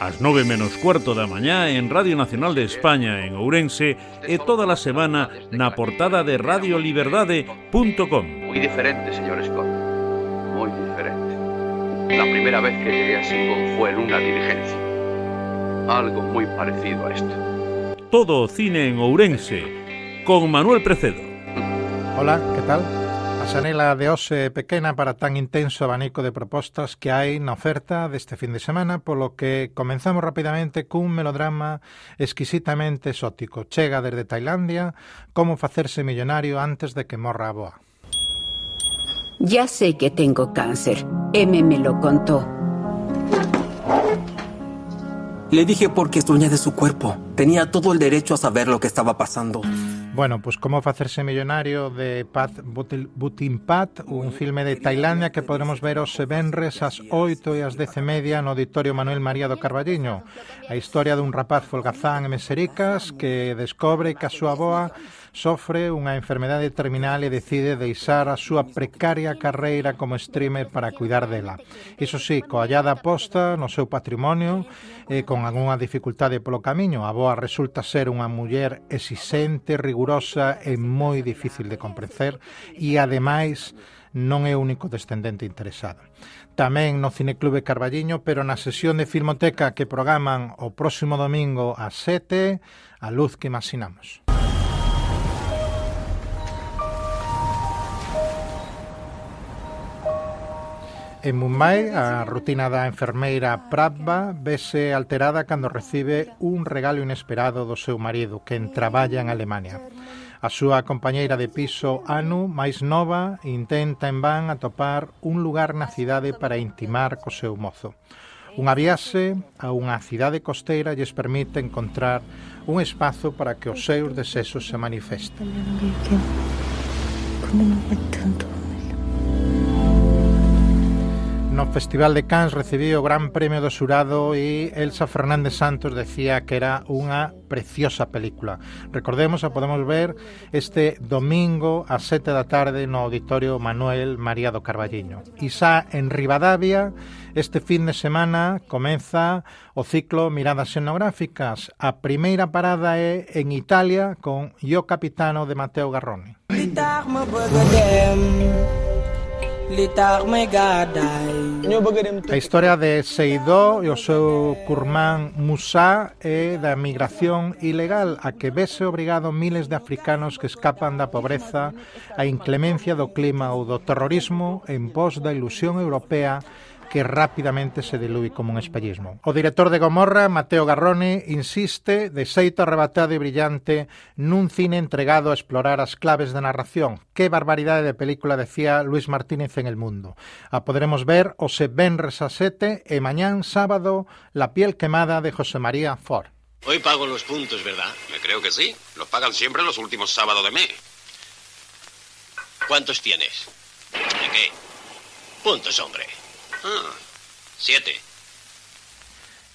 ás nove menos cuarto da mañá en Radio Nacional de España en Ourense e toda a semana na portada de radioliberdade.com. Muy diferente, señor Scott. Muy diferente. La primera vez que llegué a Singon fue en una diligencia. Algo muy parecido a esto. Todo o cine en Ourense con Manuel Precedo. Hola, que tal? A xanela de é pequena para tan intenso abanico de propostas que hai na oferta deste fin de semana, polo que comenzamos rapidamente cun melodrama exquisitamente exótico. Chega desde Tailandia, como facerse millonario antes de que morra a boa. Ya sé que tengo cáncer. M me lo contó. Le dije porque es dueña de su cuerpo. Tenía todo el derecho a saber lo que estaba pasando. Bueno, pues, como facerse millonario de Pat Butinpat, un filme de Tailandia que podremos ver os venres ás 8 e ás 10 e media no Auditorio Manuel María do Carballiño. A historia dun rapaz folgazán e mesericas que descobre que a súa boa Sofre unha enfermedade terminal e decide deixar a súa precaria carreira como streamer para cuidar dela. Iso sí, coallada posta no seu patrimonio e con algunha dificultade polo camiño. A boa resulta ser unha muller exixente, rigurosa e moi difícil de comprencer e ademais non é o único descendente interesado. Tamén no Cineclube Carballiño, pero na sesión de Filmoteca que programan o próximo domingo a 7, a luz que imaginamos. En Mumbai, a rutina da enfermeira Prabha vese alterada cando recibe un regalo inesperado do seu marido, que traballa en Alemania. A súa compañeira de piso, Anu, máis nova, intenta en van atopar un lugar na cidade para intimar co seu mozo. Unha viaxe a unha cidade costeira lles permite encontrar un espazo para que os seus desexos se manifesten. No Festival de Cans recibiu o Gran Premio do Xurado e Elsa Fernández Santos decía que era unha preciosa película. Recordemos, a podemos ver este domingo a 7 da tarde no Auditorio Manuel María do Carballiño. E xa en Rivadavia, este fin de semana comeza o ciclo Miradas Xenográficas. A primeira parada é en Italia con Yo Capitano de Mateo Garrone. A historia de Seidó e o seu curmán Musá é da migración ilegal a que vese obrigado miles de africanos que escapan da pobreza, a inclemencia do clima ou do terrorismo en pos da ilusión europea que rapidamente se dilúe como un espellismo. O director de Gomorra, Mateo Garrone, insiste de xeito arrebatado e brillante nun cine entregado a explorar as claves da narración. Que barbaridade de película decía Luis Martínez en El Mundo. A poderemos ver o se venres a sete e mañán sábado La piel quemada de José María Ford. Hoy pago los puntos, ¿verdad? Me creo que sí. Los pagan siempre los últimos sábados de mes. ¿Cuántos tienes? ¿De qué? Puntos, hombre. Ah, siete.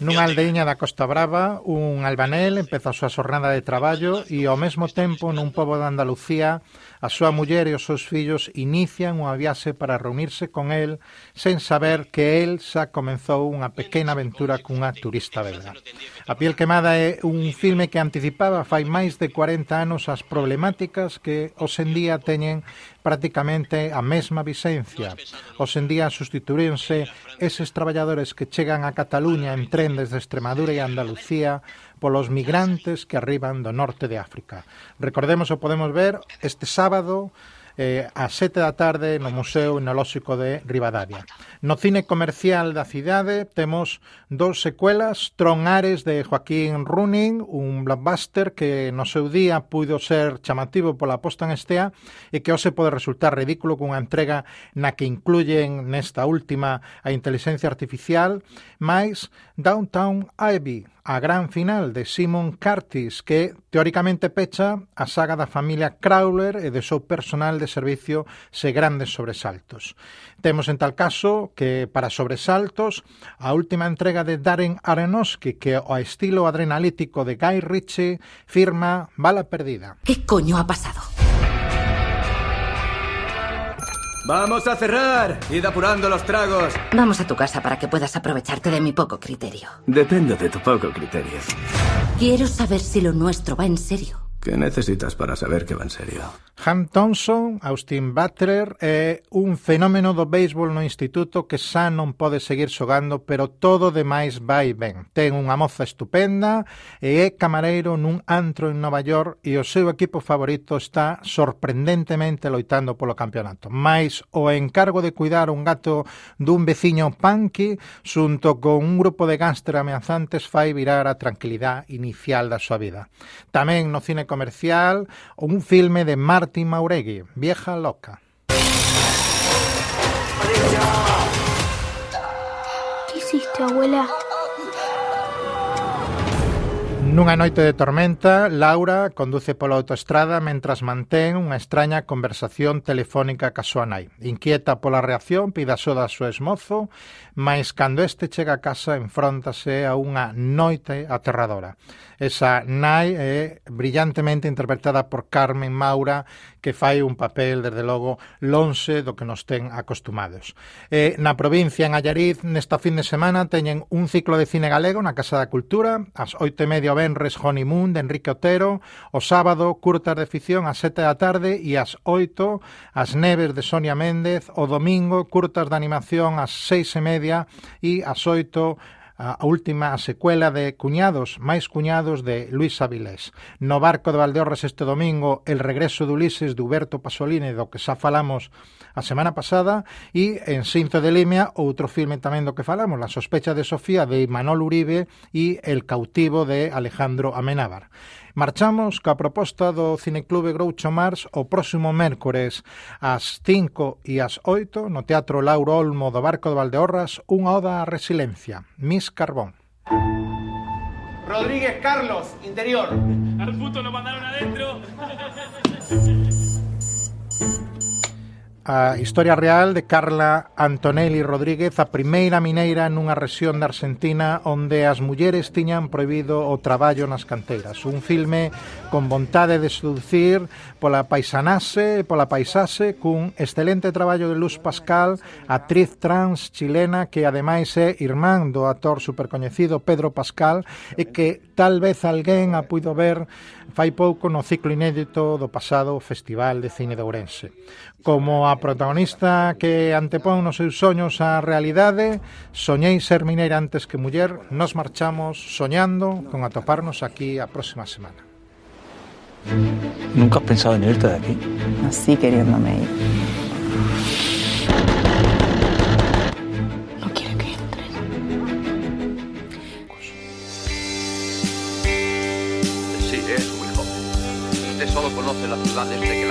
Nunha aldeiña da Costa Brava, un albanel empeza a súa xornada de traballo e ao mesmo tempo nun pobo de Andalucía a súa muller e os seus fillos inician unha viaxe para reunirse con el sen saber que el xa comenzou unha pequena aventura cunha turista belga. A piel quemada é un filme que anticipaba fai máis de 40 anos as problemáticas que hoxendía teñen prácticamente a mesma vixencia. Os en día sustituírense eses traballadores que chegan a Cataluña en tren desde Extremadura e Andalucía polos migrantes que arriban do norte de África. Recordemos o podemos ver este sábado eh, a sete da tarde no Museo Etnolóxico de Rivadavia. No cine comercial da cidade temos dous secuelas, Tron Ares de Joaquín Running, un blockbuster que no seu día puido ser chamativo pola posta en estea e que hoxe pode resultar ridículo cunha entrega na que incluyen nesta última a inteligencia artificial, máis Downtown Ivy, a gran final de Simon Curtis que teóricamente pecha a saga da familia Crowler e de seu personal de servicio se grandes sobresaltos. Temos en tal caso que para sobresaltos a última entrega de Darren Aronofsky que ao estilo adrenalítico de Guy Ritchie firma Bala Perdida. Que coño ha pasado? Vamos a cerrar. Id apurando los tragos. Vamos a tu casa para que puedas aprovecharte de mi poco criterio. Depende de tu poco criterio. Quiero saber si lo nuestro va en serio. Que necesitas para saber que va en serio? Ham Thompson, Austin Butler, é un fenómeno do béisbol no instituto que xa non pode seguir xogando, pero todo demais vai ben. Ten unha moza estupenda e é camareiro nun antro en Nova York e o seu equipo favorito está sorprendentemente loitando polo campeonato. Mais o encargo de cuidar un gato dun veciño punky xunto con un grupo de gánster ameazantes fai virar a tranquilidade inicial da súa vida. Tamén no cine comercial un filme de Martin Mauregui, Vieja Loca. ¿Qué hiciste, abuela? Nunha noite de tormenta, Laura conduce pola autoestrada mentras mantén unha extraña conversación telefónica ca súa nai. Inquieta pola reacción, pide axuda a súa esmozo, mais cando este chega a casa enfróntase a unha noite aterradora. Esa nai é brillantemente interpretada por Carmen Maura, que fai un papel, desde logo, lonxe do que nos ten acostumados. E na provincia, en Allariz, nesta fin de semana teñen un ciclo de cine galego na Casa da Cultura, ás oito e media o Benres Honeymoon de Enrique Otero, o sábado Curtas de Ficción ás sete da tarde e ás oito As Neves de Sonia Méndez, o domingo Curtas de Animación ás seis e media Cantabria y Asoito a última a secuela de Cuñados, máis cuñados de Luis Avilés. No barco de Valdeorras este domingo, el regreso de Ulises de Huberto Pasolini, do que xa falamos a semana pasada, e en Cinto de Limia, outro filme tamén do que falamos, La sospecha de Sofía de Manol Uribe e El cautivo de Alejandro Amenábar. Marchamos ca proposta do Cineclube Groucho Mars o próximo mércores ás 5 e ás 8 no Teatro Lauro Olmo do Barco de Valdeorras unha oda á resiliencia. Carbón. Rodríguez Carlos, interior. Al puto lo mandaron adentro. a historia real de Carla Antonelli Rodríguez, a primeira mineira nunha rexión da Argentina onde as mulleres tiñan prohibido o traballo nas canteiras. Un filme con vontade de seducir pola paisanase, pola paisase, cun excelente traballo de Luz Pascal, actriz trans chilena que ademais é irmán do actor supercoñecido Pedro Pascal e que tal vez alguén a puido ver fai pouco no ciclo inédito do pasado Festival de Cine de Ourense. Como a protagonista que antepón nos seus soños á realidade, soñei ser mineira antes que muller, nos marchamos soñando con atoparnos aquí a próxima semana. ¿Nunca has pensado en irte de aquí? Así queriéndome ir. No quiere que entres. Sí, es muy joven. Usted solo conoce la ciudad desde que